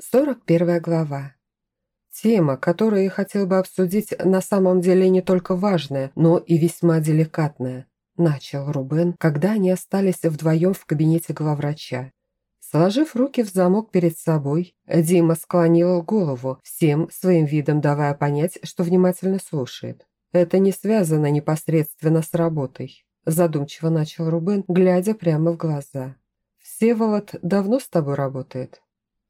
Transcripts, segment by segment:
41 глава. Тема, которую я хотел бы обсудить, на самом деле не только важная, но и весьма деликатная. Начал Рубен, когда они остались вдвоем в кабинете главврача. Сложив руки в замок перед собой, Дима склонил голову, всем своим видом давая понять, что внимательно слушает. Это не связано непосредственно с работой. Задумчиво начал Рубен, глядя прямо в глаза. «Всеволод давно с тобой работает?»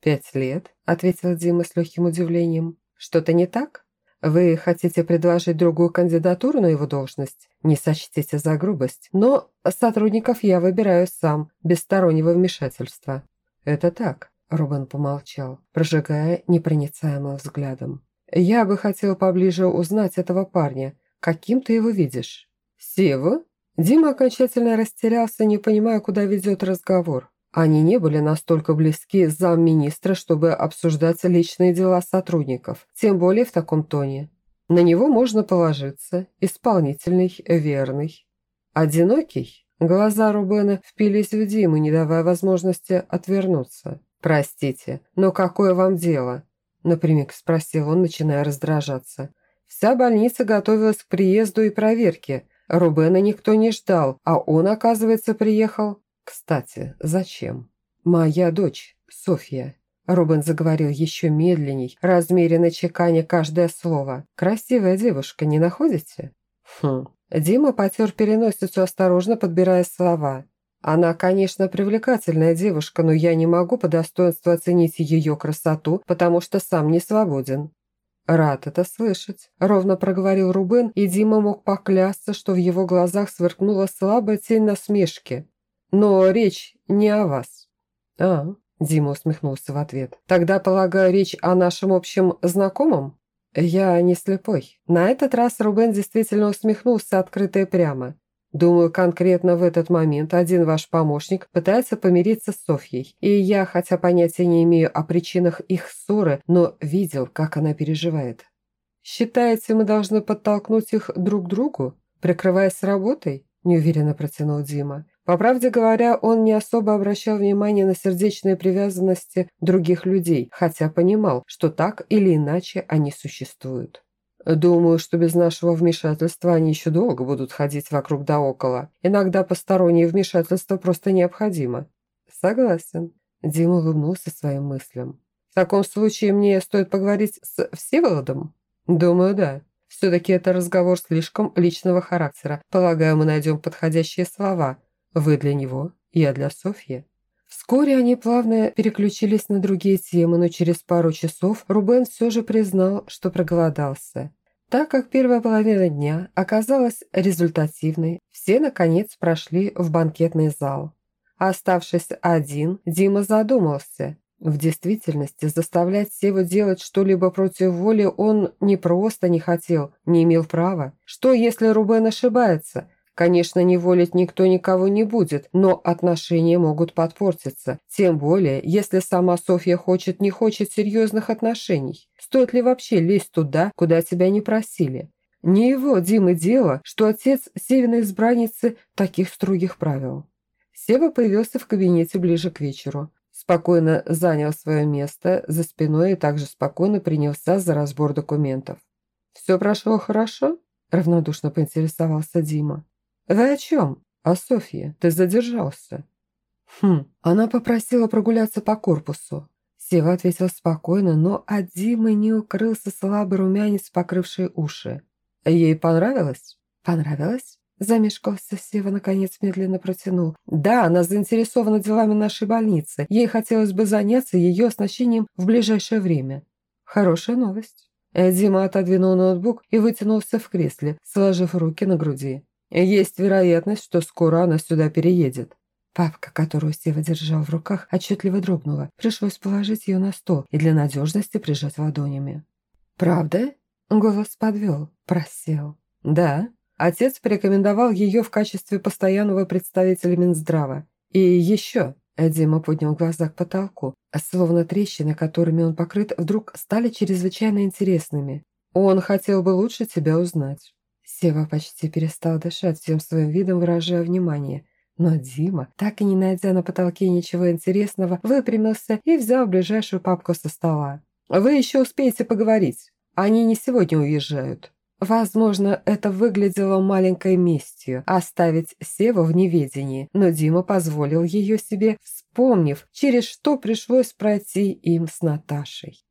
«Пять лет», – ответил Дима с легким удивлением. «Что-то не так? Вы хотите предложить другую кандидатуру на его должность? Не сочтите за грубость. Но сотрудников я выбираю сам, без стороннего вмешательства». «Это так», – Рубен помолчал, прожигая непроницаемым взглядом. «Я бы хотел поближе узнать этого парня. Каким ты его видишь?» «Севу?» Дима окончательно растерялся, не понимая, куда ведет разговор. Они не были настолько близки замминистра, чтобы обсуждать личные дела сотрудников, тем более в таком тоне. На него можно положиться, исполнительный, верный. Одинокий? Глаза Рубена впились в Диму, не давая возможности отвернуться. «Простите, но какое вам дело?» Напрямик спросил он, начиная раздражаться. Вся больница готовилась к приезду и проверке. Рубена никто не ждал, а он, оказывается, приехал «Кстати, зачем?» «Моя дочь, Софья». Робин заговорил еще медленней, размеренно чеканя каждое слово. «Красивая девушка, не находите?» «Хм». Дима потер переносицу, осторожно подбирая слова. «Она, конечно, привлекательная девушка, но я не могу по достоинству оценить ее красоту, потому что сам не свободен». «Рад это слышать», – ровно проговорил Рубен, и Дима мог поклясться, что в его глазах сверкнула слабая тень насмешки. Но речь не о вас». «А?» – Дима усмехнулся в ответ. «Тогда, полагаю, речь о нашем общем знакомом?» «Я не слепой». На этот раз Рубен действительно усмехнулся открыто и прямо. «Думаю, конкретно в этот момент один ваш помощник пытается помириться с Софьей. И я, хотя понятия не имею о причинах их ссоры, но видел, как она переживает. Считаете, мы должны подтолкнуть их друг к другу, прикрываясь работой?» – неуверенно протянул Дима. По правде говоря, он не особо обращал внимание на сердечные привязанности других людей, хотя понимал, что так или иначе они существуют. Думаю, что без нашего вмешательства они еще долго будут ходить вокруг да около. Иногда постороннее вмешательство просто необходимо. Согласен. Дима улыбнулся своим мыслям. В таком случае мне стоит поговорить с Всеволодом? Думаю, да. Все-таки это разговор слишком личного характера. Полагаю, мы найдем подходящие слова – вы для него, я для Софьи». Вскоре они плавно переключились на другие темы, но через пару часов Рубен все же признал, что проголодался. Так как первая половина дня оказалась результативной, все, наконец, прошли в банкетный зал. Оставшись один, Дима задумался. В действительности заставлять Севу делать что-либо против воли он не просто не хотел, не имел права. Что, если Рубен ошибается – Конечно, не волить никто никого не будет, но отношения могут подпортиться. Тем более, если сама Софья хочет, не хочет серьезных отношений. Стоит ли вообще лезть туда, куда тебя не просили? Не его, Димы, дело, что отец Севиной избранницы таких строгих правил. Сева появился в кабинете ближе к вечеру. Спокойно занял свое место за спиной и также спокойно принялся за разбор документов. «Все прошло хорошо?» – равнодушно поинтересовался Дима. «Вы о чем?» «О Софье. Ты задержался». «Хм, она попросила прогуляться по корпусу». Сева ответил спокойно, но от Димы не укрылся слабый румянец, покрывший уши. «Ей понравилось?» «Понравилось?» Замешкался Сева, наконец медленно протянул. «Да, она заинтересована делами нашей больницы. Ей хотелось бы заняться ее оснащением в ближайшее время». «Хорошая новость». Дима отодвинул ноутбук и вытянулся в кресле, сложив руки на груди. Есть вероятность, что скоро она сюда переедет». Папка, которую Сева держал в руках, отчетливо дрогнула. Пришлось положить ее на стол и для надежности прижать ладонями. «Правда?» Голос подвел, просел. «Да». Отец порекомендовал ее в качестве постоянного представителя Минздрава. «И еще...» Дима поднял глаза к потолку, словно трещины, которыми он покрыт, вдруг стали чрезвычайно интересными. «Он хотел бы лучше тебя узнать». Сева почти перестал дышать, всем своим видом выражая внимание. Но Дима, так и не найдя на потолке ничего интересного, выпрямился и взял ближайшую папку со стола. «Вы еще успеете поговорить. Они не сегодня уезжают». Возможно, это выглядело маленькой местью – оставить Севу в неведении, но Дима позволил ее себе, вспомнив, через что пришлось пройти им с Наташей.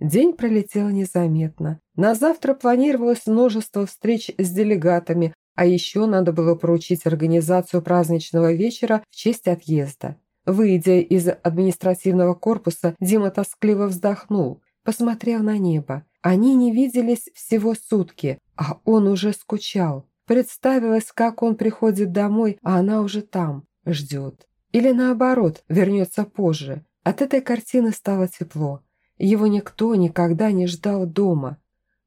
День пролетел незаметно. На завтра планировалось множество встреч с делегатами, а еще надо было поручить организацию праздничного вечера в честь отъезда. Выйдя из административного корпуса, Дима тоскливо вздохнул, посмотрел на небо. Они не виделись всего сутки, а он уже скучал. Представилось, как он приходит домой, а она уже там, ждет. Или наоборот, вернется позже. От этой картины стало тепло. Его никто никогда не ждал дома.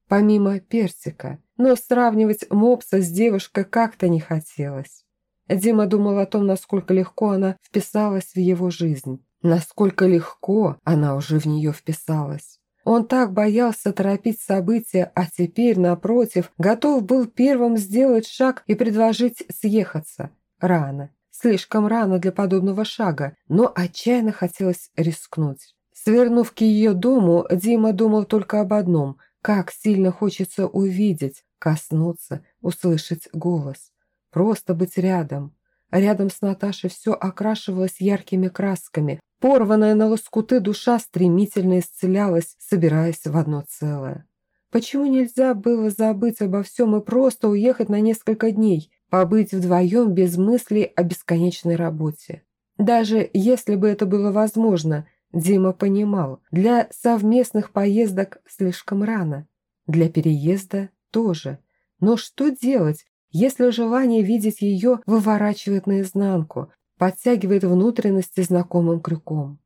Помимо персика – но сравнивать мопса с девушкой как-то не хотелось. Дима думал о том, насколько легко она вписалась в его жизнь. Насколько легко она уже в нее вписалась. Он так боялся торопить события, а теперь, напротив, готов был первым сделать шаг и предложить съехаться. Рано. Слишком рано для подобного шага, но отчаянно хотелось рискнуть. Свернув к ее дому, Дима думал только об одном – как сильно хочется увидеть, коснуться, услышать голос. Просто быть рядом. Рядом с Наташей все окрашивалось яркими красками. Порванная на лоскуты душа стремительно исцелялась, собираясь в одно целое. Почему нельзя было забыть обо всем и просто уехать на несколько дней, побыть вдвоем без мыслей о бесконечной работе? Даже если бы это было возможно, Дима понимал, для совместных поездок слишком рано, для переезда тоже. Но что делать, если желание видеть ее выворачивает наизнанку, подтягивает внутренности знакомым крюком?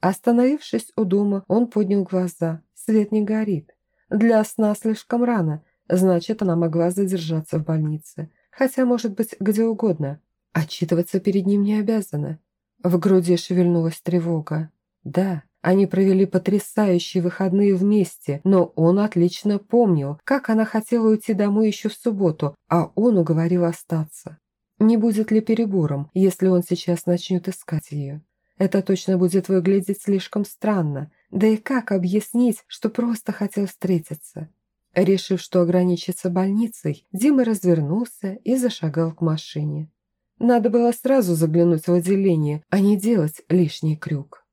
Остановившись у дома, он поднял глаза. Свет не горит. Для сна слишком рано, значит, она могла задержаться в больнице. Хотя, может быть, где угодно. Отчитываться перед ним не обязана. В груди шевельнулась тревога. Да, они провели потрясающие выходные вместе, но он отлично помнил, как она хотела уйти домой еще в субботу, а он уговорил остаться. Не будет ли перебором, если он сейчас начнет искать ее? Это точно будет выглядеть слишком странно. Да и как объяснить, что просто хотел встретиться? Решив, что ограничится больницей, Дима развернулся и зашагал к машине. Надо было сразу заглянуть в отделение, а не делать лишний крюк.